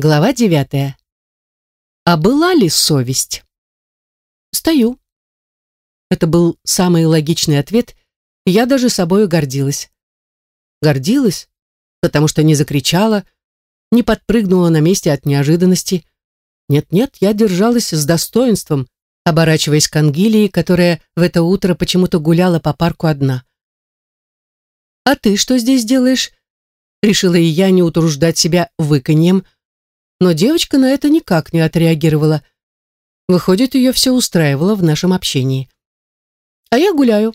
Глава девятая. А была ли совесть? Стою. Это был самый логичный ответ, и я даже собою гордилась. Гордилась, потому что не закричала, не подпрыгнула на месте от неожиданности. Нет-нет, я держалась с достоинством, оборачиваясь к Ангелии, которая в это утро почему-то гуляла по парку одна. «А ты что здесь делаешь?» Решила и я не утруждать себя выканьем, но девочка на это никак не отреагировала. Выходит, ее все устраивало в нашем общении. «А я гуляю.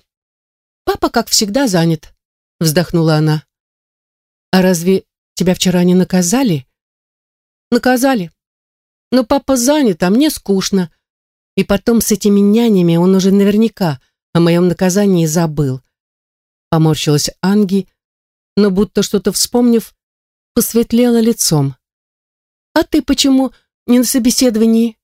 Папа, как всегда, занят», — вздохнула она. «А разве тебя вчера не наказали?» «Наказали. Но папа занят, а мне скучно. И потом с этими нянями он уже наверняка о моем наказании забыл». Поморщилась Анги, но будто что-то вспомнив, посветлела лицом. «А ты почему не на собеседовании?»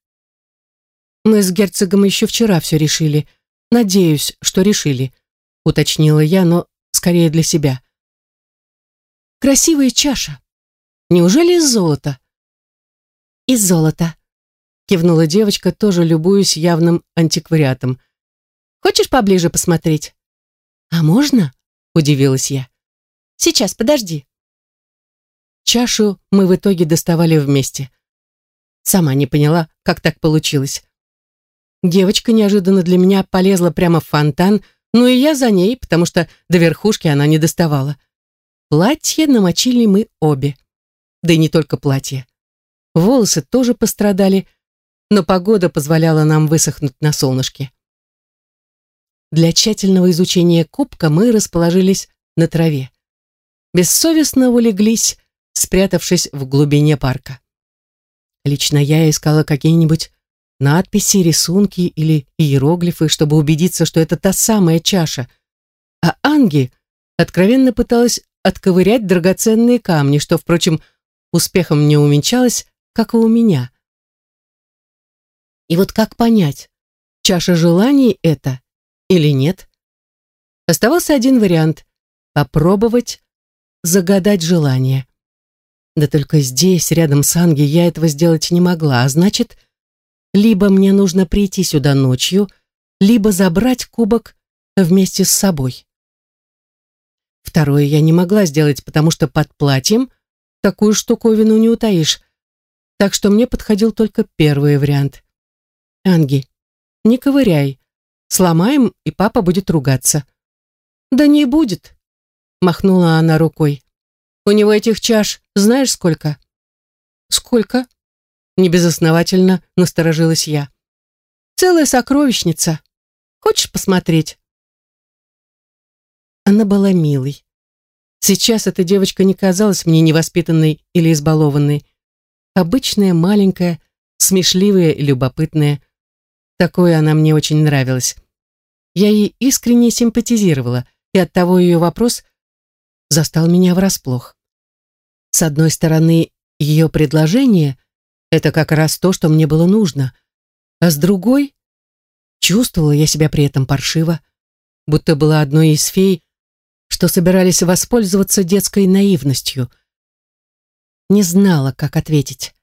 «Мы с герцогом еще вчера все решили. Надеюсь, что решили», — уточнила я, но скорее для себя. «Красивая чаша. Неужели из золота?» «Из золота», — кивнула девочка, тоже любуясь явным антиквариатом. «Хочешь поближе посмотреть?» «А можно?» — удивилась я. «Сейчас, подожди». Чашу мы в итоге доставали вместе. Сама не поняла, как так получилось. Девочка неожиданно для меня полезла прямо в фонтан, ну и я за ней, потому что до верхушки она не доставала. Платье намочили мы обе. Да и не только платье. Волосы тоже пострадали, но погода позволяла нам высохнуть на солнышке. Для тщательного изучения кубка мы расположились на траве. Бессовестно улеглись, спрятавшись в глубине парка. Лично я искала какие-нибудь надписи, рисунки или иероглифы, чтобы убедиться, что это та самая чаша. А Анги откровенно пыталась отковырять драгоценные камни, что, впрочем, успехом не уменьшалось, как и у меня. И вот как понять, чаша желаний это или нет? Оставался один вариант — попробовать загадать желание. Да только здесь, рядом с Анги, я этого сделать не могла, а значит, либо мне нужно прийти сюда ночью, либо забрать кубок вместе с собой. Второе я не могла сделать, потому что под платьем такую штуковину не утаишь, так что мне подходил только первый вариант. Анги, не ковыряй, сломаем, и папа будет ругаться. Да не будет, махнула она рукой. У него этих чаш знаешь сколько? Сколько? Небезосновательно насторожилась я. Целая сокровищница. Хочешь посмотреть? Она была милой. Сейчас эта девочка не казалась мне невоспитанной или избалованной. Обычная, маленькая, смешливая и любопытная. Такое она мне очень нравилась. Я ей искренне симпатизировала, и оттого ее вопрос застал меня врасплох. С одной стороны, ее предложение — это как раз то, что мне было нужно, а с другой — чувствовала я себя при этом паршиво, будто была одной из фей, что собирались воспользоваться детской наивностью. Не знала, как ответить.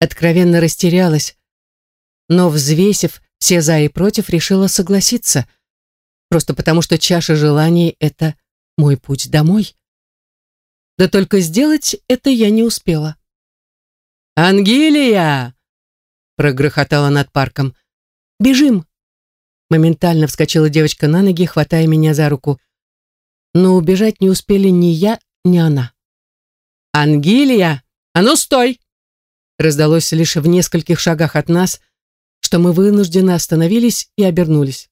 Откровенно растерялась, но, взвесив все за и против, решила согласиться, просто потому что чаша желаний — это мой путь домой. Да только сделать это я не успела. «Ангелия!» — прогрохотала над парком. «Бежим!» Моментально вскочила девочка на ноги, хватая меня за руку. Но убежать не успели ни я, ни она. «Ангелия! А ну стой!» Раздалось лишь в нескольких шагах от нас, что мы вынужденно остановились и обернулись.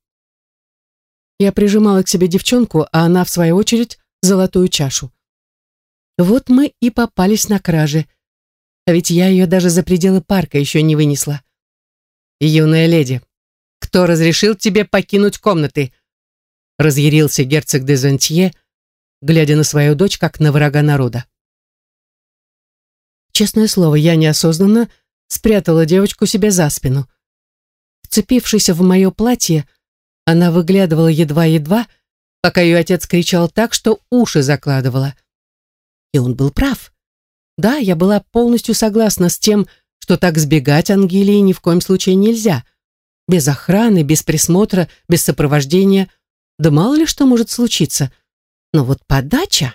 Я прижимала к себе девчонку, а она, в свою очередь, золотую чашу. Вот мы и попались на краже. А ведь я ее даже за пределы парка еще не вынесла. «Юная леди, кто разрешил тебе покинуть комнаты?» Разъярился герцог де Зонтье, глядя на свою дочь, как на врага народа. Честное слово, я неосознанно спрятала девочку себе за спину. Вцепившись в мое платье, она выглядывала едва-едва, пока ее отец кричал так, что уши закладывала. И он был прав. Да, я была полностью согласна с тем, что так сбегать Ангелии ни в коем случае нельзя. Без охраны, без присмотра, без сопровождения. Да мало ли что может случиться. Но вот подача...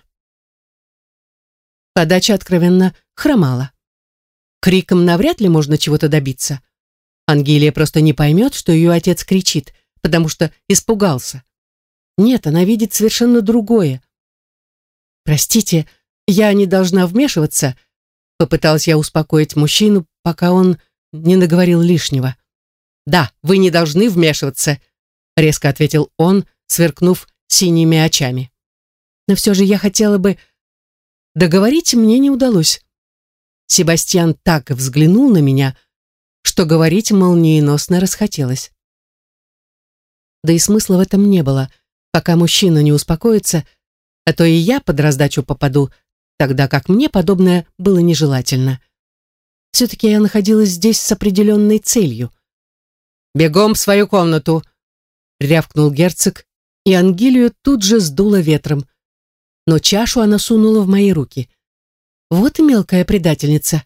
Подача откровенно хромала. Криком навряд ли можно чего-то добиться. Ангелия просто не поймет, что ее отец кричит, потому что испугался. Нет, она видит совершенно другое. «Простите, я не должна вмешиваться», попыталась я успокоить мужчину, пока он не наговорил лишнего. «Да, вы не должны вмешиваться», резко ответил он, сверкнув синими очами. Но все же я хотела бы... Договорить мне не удалось. Себастьян так взглянул на меня, что говорить молниеносно расхотелось. Да и смысла в этом не было, пока мужчина не успокоится, а то и я под раздачу попаду, тогда как мне подобное было нежелательно. Все-таки я находилась здесь с определенной целью. «Бегом в свою комнату!» — рявкнул герцог, и Ангелию тут же сдуло ветром. Но чашу она сунула в мои руки. Вот и мелкая предательница.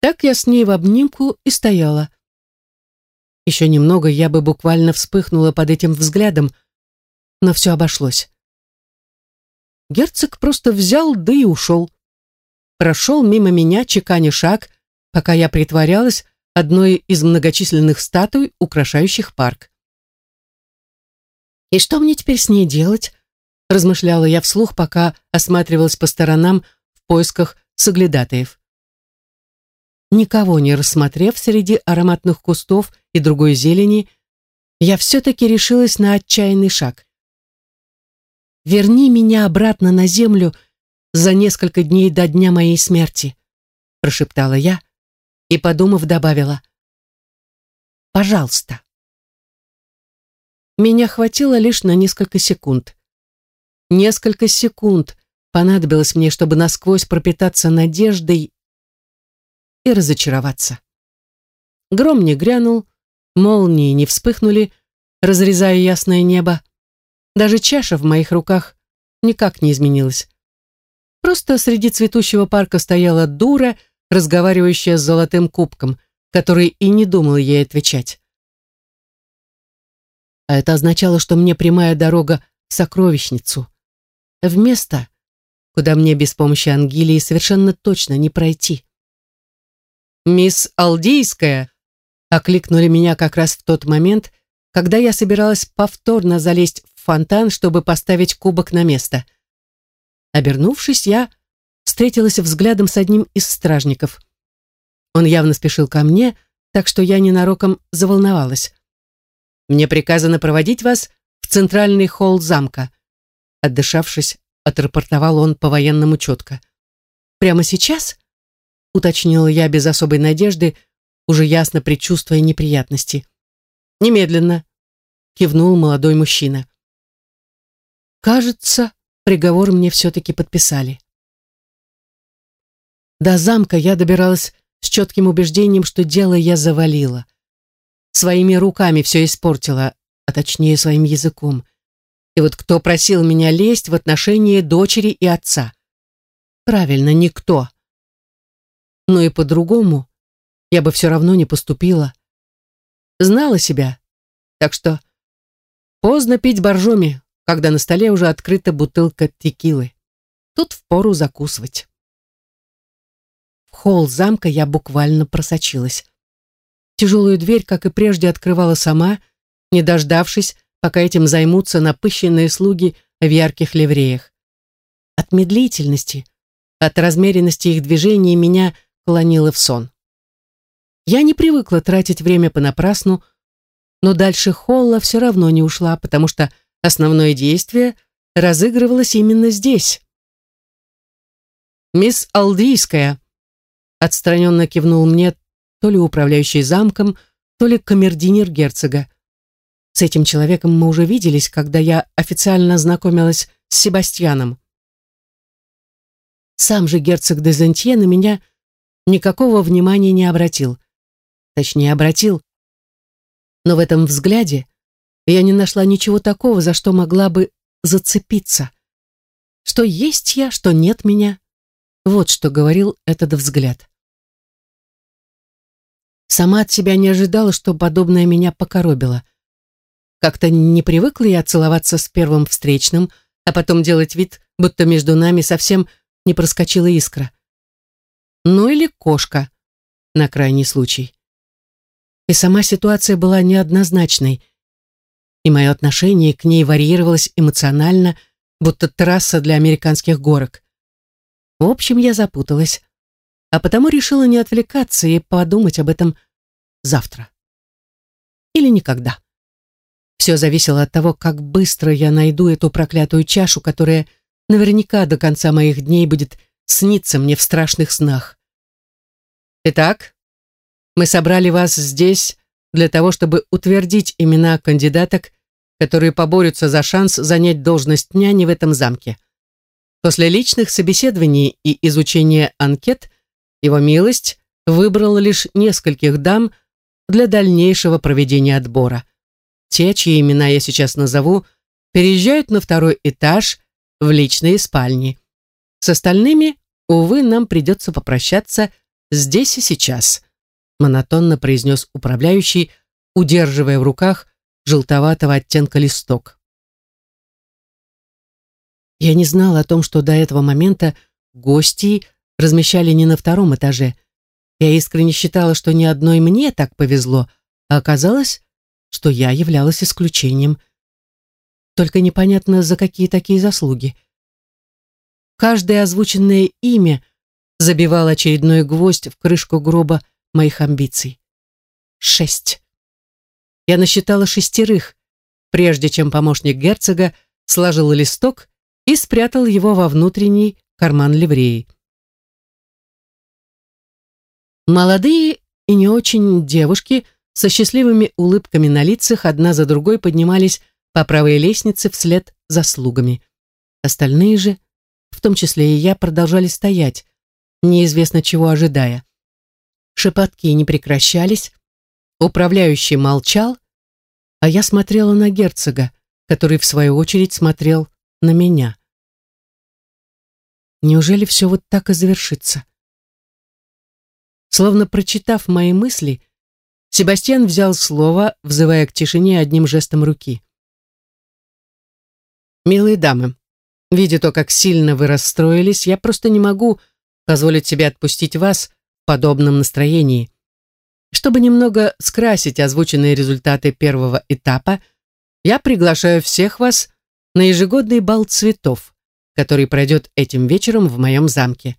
Так я с ней в обнимку и стояла. Еще немного я бы буквально вспыхнула под этим взглядом, но все обошлось. Герцог просто взял, да и ушел. Прошел мимо меня, чеканя шаг, пока я притворялась одной из многочисленных статуй, украшающих парк. «И что мне теперь с ней делать?» размышляла я вслух, пока осматривалась по сторонам в поисках соглядатаев. Никого не рассмотрев среди ароматных кустов и другой зелени, я все-таки решилась на отчаянный шаг. «Верни меня обратно на землю за несколько дней до дня моей смерти», прошептала я и, подумав, добавила «Пожалуйста». Меня хватило лишь на несколько секунд. Несколько секунд понадобилось мне, чтобы насквозь пропитаться надеждой и разочароваться. Гром не грянул, молнии не вспыхнули, разрезая ясное небо. Даже чаша в моих руках никак не изменилась. Просто среди цветущего парка стояла дура, разговаривающая с золотым кубком, который и не думал ей отвечать. А это означало, что мне прямая дорога в сокровищницу, в место, куда мне без помощи Ангелии совершенно точно не пройти. «Мисс Алдийская!» окликнули меня как раз в тот момент, когда я собиралась повторно залезть фонтан, чтобы поставить кубок на место. Обернувшись, я встретилась взглядом с одним из стражников. Он явно спешил ко мне, так что я ненароком заволновалась. «Мне приказано проводить вас в центральный холл замка», отдышавшись, отрапортовал он по-военному четко. «Прямо сейчас?» уточнила я без особой надежды, уже ясно предчувствуя неприятности. «Немедленно», — кивнул молодой мужчина. «Кажется, приговор мне все-таки подписали». До замка я добиралась с четким убеждением, что дело я завалила. Своими руками все испортила, а точнее своим языком. И вот кто просил меня лезть в отношении дочери и отца? Правильно, никто но и по-другому я бы все равно не поступила. Знала себя, так что поздно пить боржоми, когда на столе уже открыта бутылка текилы. Тут впору закусывать. В холл замка я буквально просочилась. Тяжелую дверь, как и прежде, открывала сама, не дождавшись, пока этим займутся напыщенные слуги в ярких ливреях. От медлительности, от размеренности их движений меня клонила в сон. Я не привыкла тратить время понапрасну, но дальше холла все равно не ушла, потому что основное действие разыгрывалось именно здесь. «Мисс Алдийская», — отстраненно кивнул мне то ли управляющий замком, то ли камердинер герцога. С этим человеком мы уже виделись, когда я официально знакомилась с Себастьяном. Сам же герцог де Зентье на меня никакого внимания не обратил. Точнее, обратил. Но в этом взгляде я не нашла ничего такого, за что могла бы зацепиться. Что есть я, что нет меня. Вот что говорил этот взгляд. Сама от себя не ожидала, что подобное меня покоробило. Как-то не привыкла я целоваться с первым встречным, а потом делать вид, будто между нами совсем не проскочила искра. Ну или кошка, на крайний случай. И сама ситуация была неоднозначной, и мое отношение к ней варьировалось эмоционально, будто трасса для американских горок. В общем, я запуталась, а потому решила не отвлекаться и подумать об этом завтра. Или никогда. Все зависело от того, как быстро я найду эту проклятую чашу, которая наверняка до конца моих дней будет сниться мне в страшных снах. Итак, мы собрали вас здесь для того, чтобы утвердить имена кандидаток, которые поборются за шанс занять должность няни в этом замке. После личных собеседований и изучения анкет его милость выбрала лишь нескольких дам для дальнейшего проведения отбора. Те, чьи имена я сейчас назову, переезжают на второй этаж в личные спальни. С остальными, увы, нам придется попрощаться здесь и сейчас монотонно произнес управляющий, удерживая в руках желтоватого оттенка листок. Я не знала о том, что до этого момента гости размещали не на втором этаже. Я искренне считала, что ни одной мне так повезло, а оказалось, что я являлась исключением. Только непонятно, за какие такие заслуги. Каждое озвученное имя забивал очередной гвоздь в крышку гроба моих амбиций. Шесть. Я насчитала шестерых, прежде чем помощник герцога сложил листок и спрятал его во внутренний карман ливреи. Молодые и не очень девушки со счастливыми улыбками на лицах одна за другой поднимались по правой лестнице вслед за слугами. Остальные же, в том числе и я, продолжали стоять, неизвестно чего ожидая. Шепотки не прекращались, управляющий молчал, а я смотрела на герцога, который, в свою очередь, смотрел на меня. Неужели все вот так и завершится? Словно прочитав мои мысли, Себастьян взял слово, взывая к тишине одним жестом руки. «Милые дамы, видя то, как сильно вы расстроились, я просто не могу позволить себе отпустить вас, подобном настроении. Чтобы немного скрасить озвученные результаты первого этапа, я приглашаю всех вас на ежегодный бал цветов, который пройдет этим вечером в моем замке.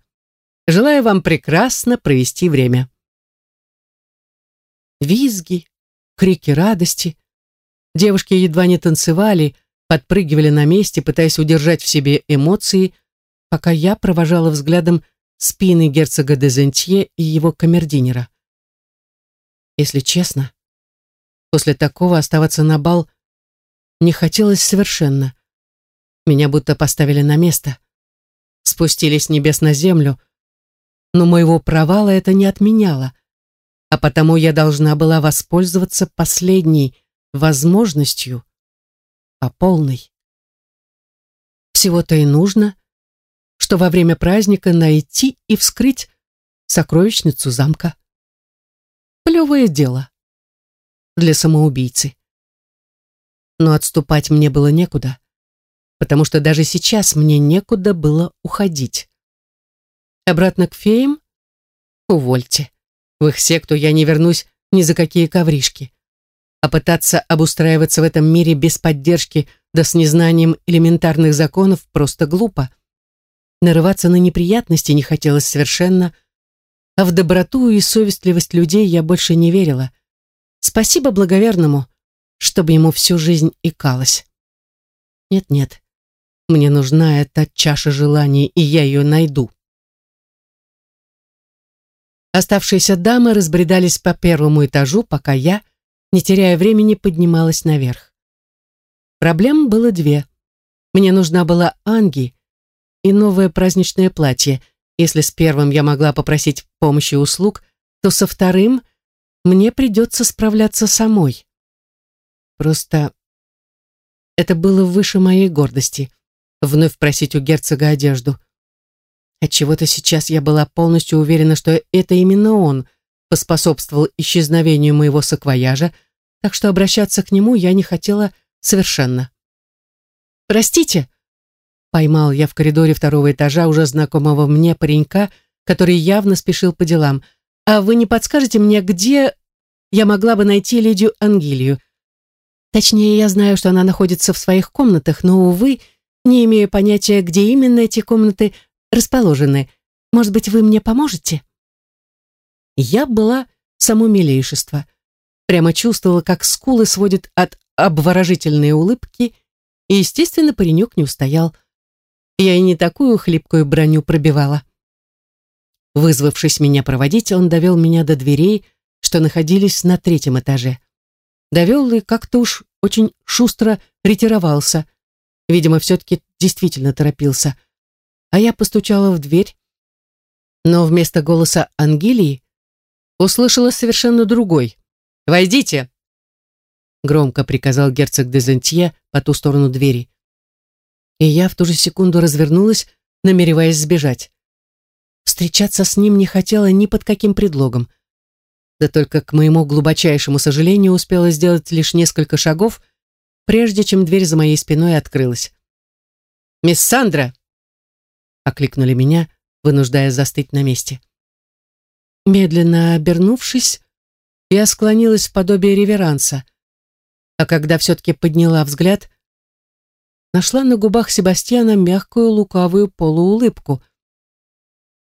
Желаю вам прекрасно провести время. Визги, крики радости. Девушки едва не танцевали, подпрыгивали на месте, пытаясь удержать в себе эмоции, пока я провожала взглядом спины герцога де Зентье и его камердинера. Если честно, после такого оставаться на бал не хотелось совершенно. Меня будто поставили на место, спустили с небес на землю, но моего провала это не отменяло, а потому я должна была воспользоваться последней возможностью по полной. Всего-то и нужно что во время праздника найти и вскрыть сокровищницу замка. Плевое дело для самоубийцы. Но отступать мне было некуда, потому что даже сейчас мне некуда было уходить. Обратно к феям? Увольте. В их секту я не вернусь ни за какие ковришки. А пытаться обустраиваться в этом мире без поддержки да с незнанием элементарных законов просто глупо. Нарываться на неприятности не хотелось совершенно, а в доброту и совестливость людей я больше не верила. Спасибо благоверному, чтобы ему всю жизнь икалось. Нет-нет, мне нужна эта чаша желаний, и я ее найду. Оставшиеся дамы разбредались по первому этажу, пока я, не теряя времени, поднималась наверх. Проблем было две. Мне нужна была Анги, и новое праздничное платье. Если с первым я могла попросить помощи услуг, то со вторым мне придется справляться самой. Просто это было выше моей гордости, вновь просить у герцога одежду. Отчего-то сейчас я была полностью уверена, что это именно он поспособствовал исчезновению моего саквояжа, так что обращаться к нему я не хотела совершенно. «Простите», — поймал я в коридоре второго этажа уже знакомого мне паренька, который явно спешил по делам. «А вы не подскажете мне, где я могла бы найти ледию Ангелию? Точнее, я знаю, что она находится в своих комнатах, но, увы, не имею понятия, где именно эти комнаты расположены. Может быть, вы мне поможете?» Я была само. Прямо чувствовала, как скулы сводит от обворожительной улыбки, и, естественно, паренек не устоял. Я и не такую хлипкую броню пробивала. Вызвавшись меня проводить, он довел меня до дверей, что находились на третьем этаже. Довел и как-то уж очень шустро ретировался. Видимо, все-таки действительно торопился. А я постучала в дверь, но вместо голоса Ангелии услышала совершенно другой. «Войдите!» Громко приказал герцог де Зентье по ту сторону двери. И я в ту же секунду развернулась, намереваясь сбежать. Встречаться с ним не хотела ни под каким предлогом. Да только, к моему глубочайшему сожалению, успела сделать лишь несколько шагов, прежде чем дверь за моей спиной открылась. «Мисс Сандра!» — окликнули меня, вынуждая застыть на месте. Медленно обернувшись, я склонилась в подобие реверанса, а когда все-таки подняла взгляд, нашла на губах Себастьяна мягкую лукавую полуулыбку.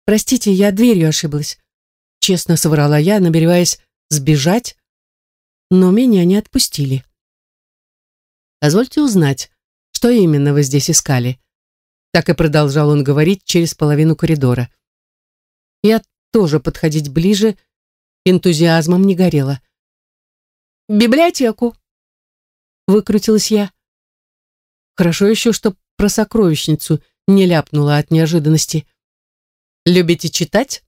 «Простите, я дверью ошиблась», — честно соврала я, намереваясь сбежать, но меня не отпустили. «Позвольте узнать, что именно вы здесь искали?» Так и продолжал он говорить через половину коридора. Я тоже подходить ближе, энтузиазмом не горела. «Библиотеку!» — выкрутилась я. Хорошо еще, что про сокровищницу не ляпнула от неожиданности. «Любите читать?»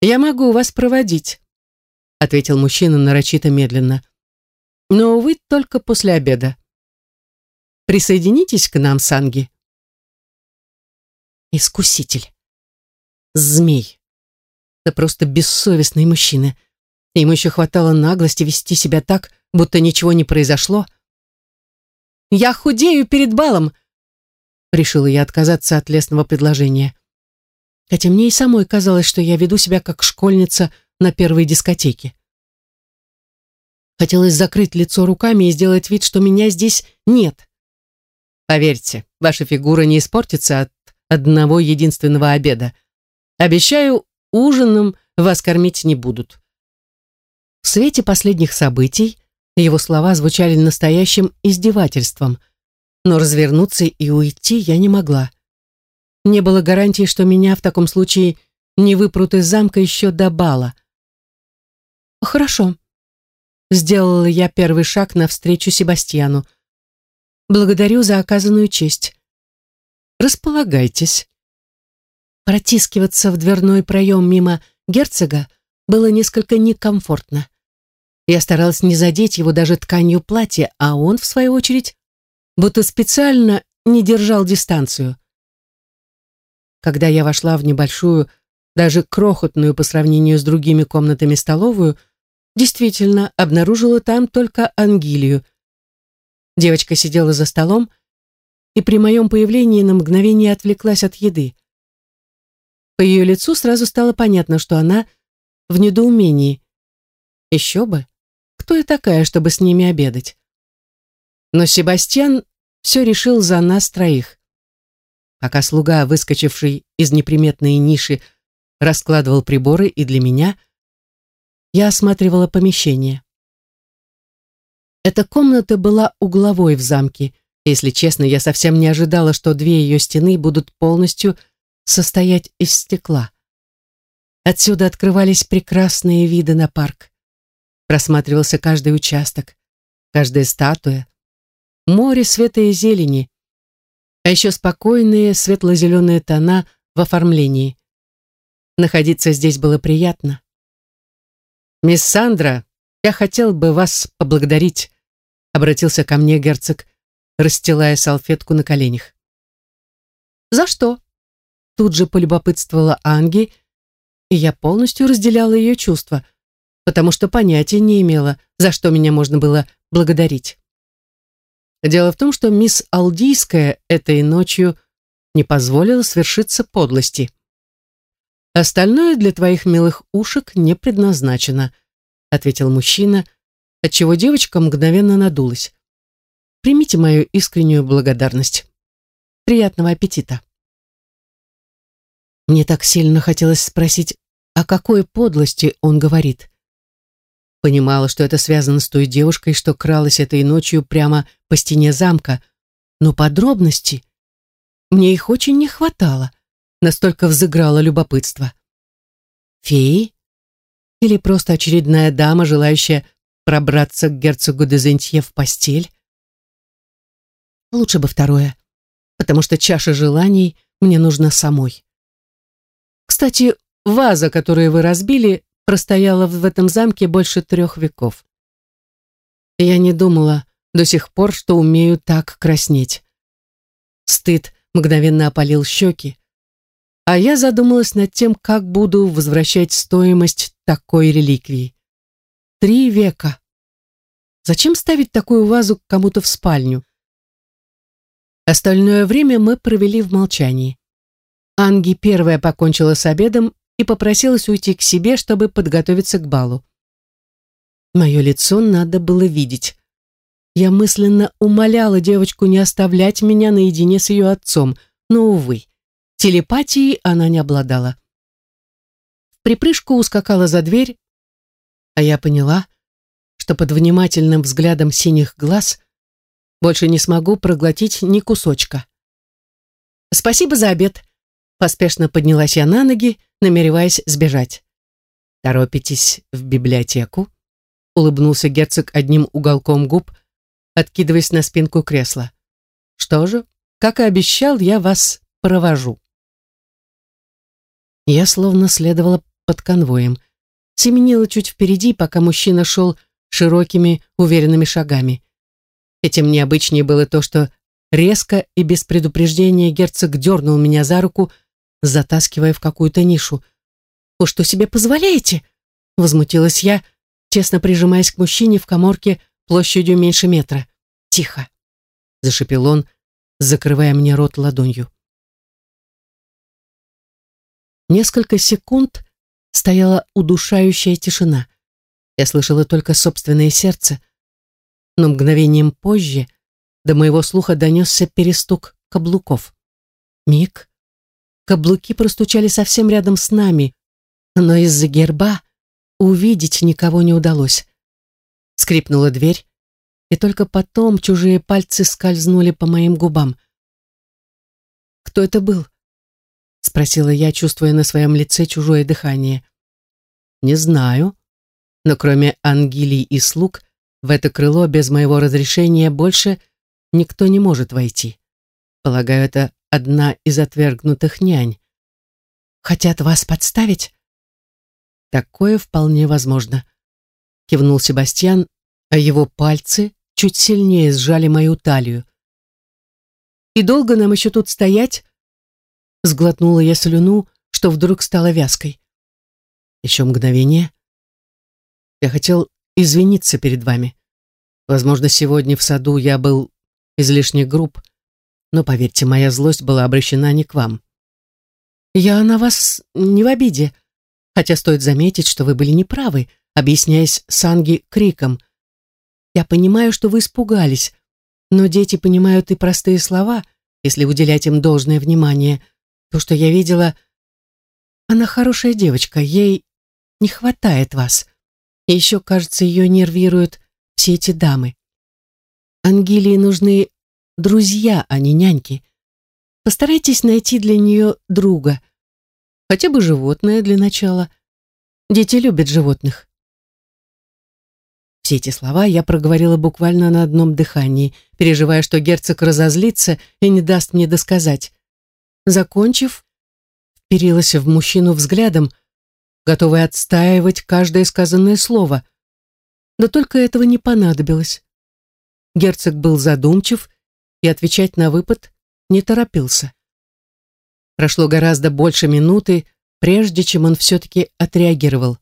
«Я могу вас проводить», — ответил мужчина нарочито медленно. «Но, увы, только после обеда. Присоединитесь к нам, Санги». Искуситель. Змей. Да просто бессовестный мужчина. Ему еще хватало наглости вести себя так, будто ничего не произошло. «Я худею перед балом!» Решила я отказаться от лесного предложения. Хотя мне и самой казалось, что я веду себя как школьница на первой дискотеке. Хотелось закрыть лицо руками и сделать вид, что меня здесь нет. Поверьте, ваша фигура не испортится от одного единственного обеда. Обещаю, ужином вас кормить не будут. В свете последних событий его слова звучали настоящим издевательством, но развернуться и уйти я не могла. Не было гарантии, что меня в таком случае не выпрут из замка еще до бала. «Хорошо», — сделала я первый шаг навстречу Себастьяну. «Благодарю за оказанную честь. Располагайтесь». Протискиваться в дверной проем мимо герцога было несколько некомфортно. Я старалась не задеть его даже тканью платья, а он, в свою очередь, будто специально не держал дистанцию. Когда я вошла в небольшую, даже крохотную по сравнению с другими комнатами столовую, действительно обнаружила там только Ангилию. Девочка сидела за столом и при моем появлении на мгновение отвлеклась от еды. По ее лицу сразу стало понятно, что она в недоумении. Еще бы, кто я такая, чтобы с ними обедать? Но Себастьян все решил за нас троих. Пока слуга, выскочивший из неприметной ниши, раскладывал приборы и для меня, я осматривала помещение. Эта комната была угловой в замке. Если честно, я совсем не ожидала, что две ее стены будут полностью состоять из стекла. Отсюда открывались прекрасные виды на парк. Просматривался каждый участок, каждая статуя, море света и зелени, а еще спокойные светло-зеленые тона в оформлении. Находиться здесь было приятно. «Мисс Сандра, я хотел бы вас поблагодарить», обратился ко мне герцог, расстилая салфетку на коленях. «За что?» тут же полюбопытствовала Анги, и я полностью разделяла ее чувства, потому что понятия не имела, за что меня можно было благодарить. Дело в том, что мисс Алдийская этой ночью не позволила свершиться подлости. Остальное для твоих милых ушек не предназначено, ответил мужчина, отчего девочка мгновенно надулась. Примите мою искреннюю благодарность. Приятного аппетита. Мне так сильно хотелось спросить, о какой подлости он говорит. Понимала, что это связано с той девушкой, что кралась этой ночью прямо по стене замка, но подробности... Мне их очень не хватало, настолько взыграло любопытство. Феи? Или просто очередная дама, желающая пробраться к герцогу Дезентье в постель? Лучше бы второе, потому что чаша желаний мне нужна самой. Кстати, ваза, которую вы разбили, простояла в этом замке больше трех веков. Я не думала до сих пор, что умею так краснеть. Стыд мгновенно опалил щеки, а я задумалась над тем, как буду возвращать стоимость такой реликвии. Три века. Зачем ставить такую вазу кому-то в спальню? Остальное время мы провели в молчании. Анги первая покончила с обедом и попросилась уйти к себе, чтобы подготовиться к балу. Мое лицо надо было видеть. Я мысленно умоляла девочку не оставлять меня наедине с ее отцом, но, увы, телепатией она не обладала. В припрыжку ускакала за дверь, а я поняла, что под внимательным взглядом синих глаз больше не смогу проглотить ни кусочка. «Спасибо за обед», Поспешно поднялась я на ноги, намереваясь сбежать. «Торопитесь в библиотеку?» Улыбнулся герцог одним уголком губ, откидываясь на спинку кресла. «Что же, как и обещал, я вас провожу». Я словно следовала под конвоем. Семенила чуть впереди, пока мужчина шел широкими, уверенными шагами. Этим необычнее было то, что резко и без предупреждения герцог дернул меня за руку, затаскивая в какую-то нишу. «Вы что себе позволяете?» Возмутилась я, тесно прижимаясь к мужчине в коморке площадью меньше метра. «Тихо!» Зашипел он, закрывая мне рот ладонью. Несколько секунд стояла удушающая тишина. Я слышала только собственное сердце, но мгновением позже до моего слуха донесся перестук каблуков. Миг, Каблуки простучали совсем рядом с нами, но из-за герба увидеть никого не удалось. Скрипнула дверь, и только потом чужие пальцы скользнули по моим губам. «Кто это был?» — спросила я, чувствуя на своем лице чужое дыхание. «Не знаю, но кроме ангелий и слуг в это крыло без моего разрешения больше никто не может войти. Полагаю, это одна из отвергнутых нянь. Хотят вас подставить? Такое вполне возможно. Кивнул Себастьян, а его пальцы чуть сильнее сжали мою талию. И долго нам еще тут стоять? Сглотнула я слюну, что вдруг стало вязкой. Еще мгновение. Я хотел извиниться перед вами. Возможно, сегодня в саду я был излишне груб, но, поверьте, моя злость была обращена не к вам. Я на вас не в обиде, хотя стоит заметить, что вы были неправы, объясняясь Санги криком. Я понимаю, что вы испугались, но дети понимают и простые слова, если уделять им должное внимание. То, что я видела... Она хорошая девочка, ей не хватает вас. И еще, кажется, ее нервируют все эти дамы. Ангелии нужны друзья, а не няньки. Постарайтесь найти для нее друга. Хотя бы животное для начала. Дети любят животных. Все эти слова я проговорила буквально на одном дыхании, переживая, что герцог разозлится и не даст мне досказать. Закончив, вперилась в мужчину взглядом, готовая отстаивать каждое сказанное слово. Да только этого не понадобилось. Герцог был задумчив и отвечать на выпад не торопился. Прошло гораздо больше минуты, прежде чем он все-таки отреагировал.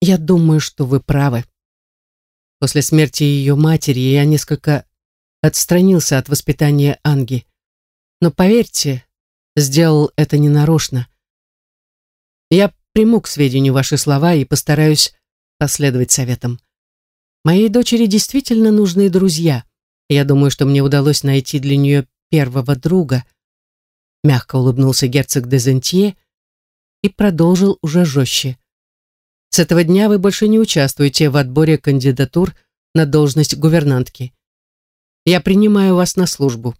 «Я думаю, что вы правы. После смерти ее матери я несколько отстранился от воспитания Анги. Но поверьте, сделал это ненарочно. Я приму к сведению ваши слова и постараюсь последовать советам. Моей дочери действительно нужны друзья. Я думаю, что мне удалось найти для нее первого друга. Мягко улыбнулся герцог де Зентье и продолжил уже жестче. С этого дня вы больше не участвуете в отборе кандидатур на должность гувернантки. Я принимаю вас на службу.